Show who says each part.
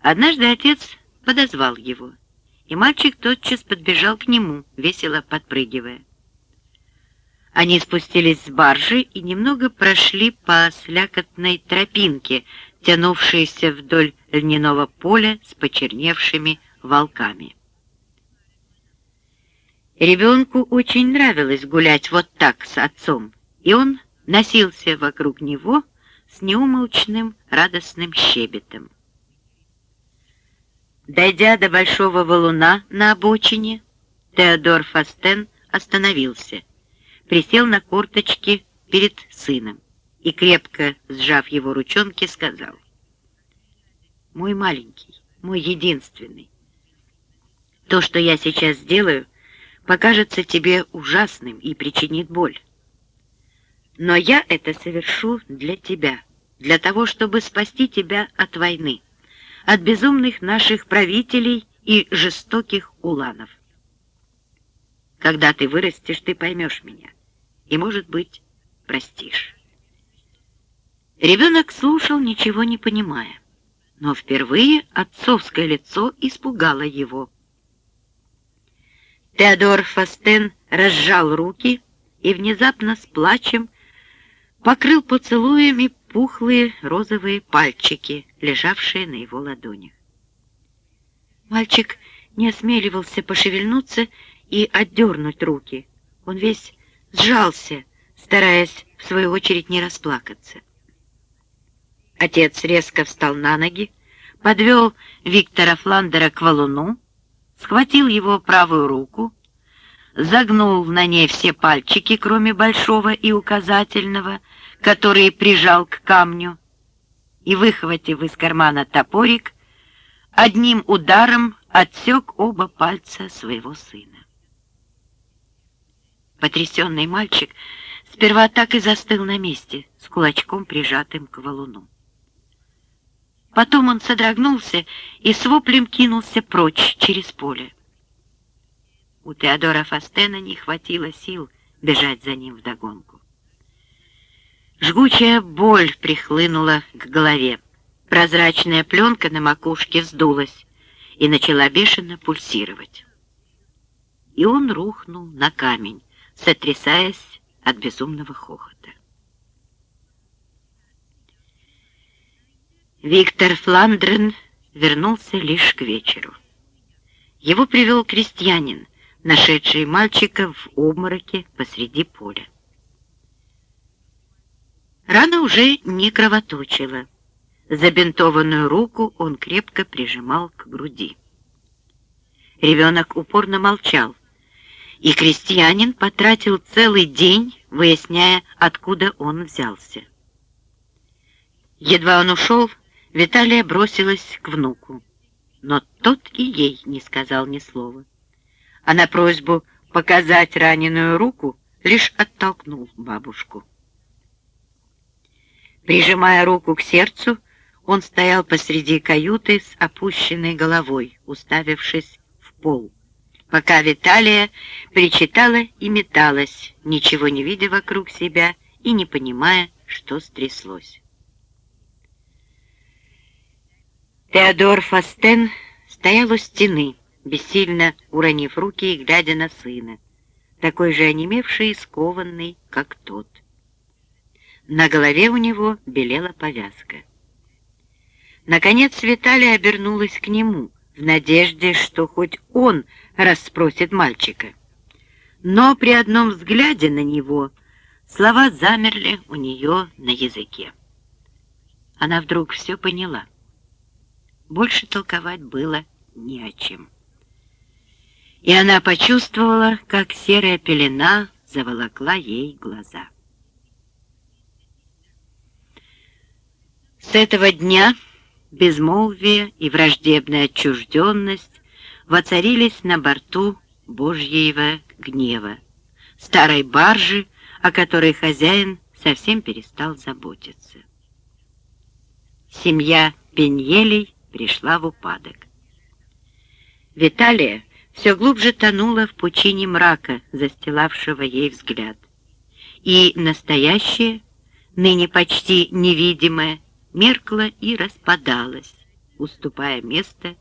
Speaker 1: Однажды отец подозвал его, и мальчик тотчас подбежал к нему, весело подпрыгивая. Они спустились с баржи и немного прошли по слякотной тропинке, тянувшейся вдоль льняного поля с почерневшими волками. Ребенку очень нравилось гулять вот так с отцом, и он носился вокруг него с неумолчным радостным щебетом. Дойдя до большого валуна на обочине, Теодор Фастен остановился, присел на корточки перед сыном и, крепко сжав его ручонки, сказал, «Мой маленький, мой единственный, то, что я сейчас сделаю, покажется тебе ужасным и причинит боль. Но я это совершу для тебя, для того, чтобы спасти тебя от войны, от безумных наших правителей и жестоких уланов. Когда ты вырастешь, ты поймешь меня и, может быть, простишь. Ребенок слушал, ничего не понимая, но впервые отцовское лицо испугало его. Теодор Фастен разжал руки и внезапно с плачем покрыл поцелуями пухлые розовые пальчики, лежавшие на его ладонях. Мальчик не осмеливался пошевельнуться и отдернуть руки. Он весь сжался, стараясь, в свою очередь, не расплакаться. Отец резко встал на ноги, подвел Виктора Фландера к валуну, схватил его правую руку, загнул на ней все пальчики, кроме большого и указательного, которые прижал к камню, и, выхватив из кармана топорик, одним ударом отсек оба пальца своего сына. Потрясенный мальчик сперва так и застыл на месте, с кулачком прижатым к валуну. Потом он содрогнулся и с воплем кинулся прочь через поле. У Теодора Фастена не хватило сил бежать за ним вдогонку. Жгучая боль прихлынула к голове. Прозрачная пленка на макушке вздулась и начала бешено пульсировать. И он рухнул на камень, сотрясаясь от безумного хохота. Виктор Фландрен вернулся лишь к вечеру. Его привел крестьянин, нашедший мальчика в обмороке посреди поля. Рана уже не кровоточила. Забинтованную руку он крепко прижимал к груди. Ребенок упорно молчал, и крестьянин потратил целый день, выясняя, откуда он взялся. Едва он ушел, Виталия бросилась к внуку, но тот и ей не сказал ни слова. А на просьбу показать раненую руку лишь оттолкнул бабушку. Прижимая руку к сердцу, он стоял посреди каюты с опущенной головой, уставившись в пол, пока Виталия причитала и металась, ничего не видя вокруг себя и не понимая, что стряслось. Теодор Фастен стоял у стены, бессильно уронив руки и глядя на сына, такой же онемевший и скованный, как тот. На голове у него белела повязка. Наконец Виталия обернулась к нему, в надежде, что хоть он расспросит мальчика. Но при одном взгляде на него слова замерли у нее на языке. Она вдруг все поняла. Больше толковать было не о чем. И она почувствовала, как серая пелена заволокла ей глаза. С этого дня безмолвие и враждебная отчужденность воцарились на борту Божьего гнева, старой баржи, о которой хозяин совсем перестал заботиться. Семья Пеньелей пришла в упадок. Виталия все глубже тонула в пучине мрака, застилавшего ей взгляд. И настоящее, ныне почти невидимое, меркла и распадалась, уступая место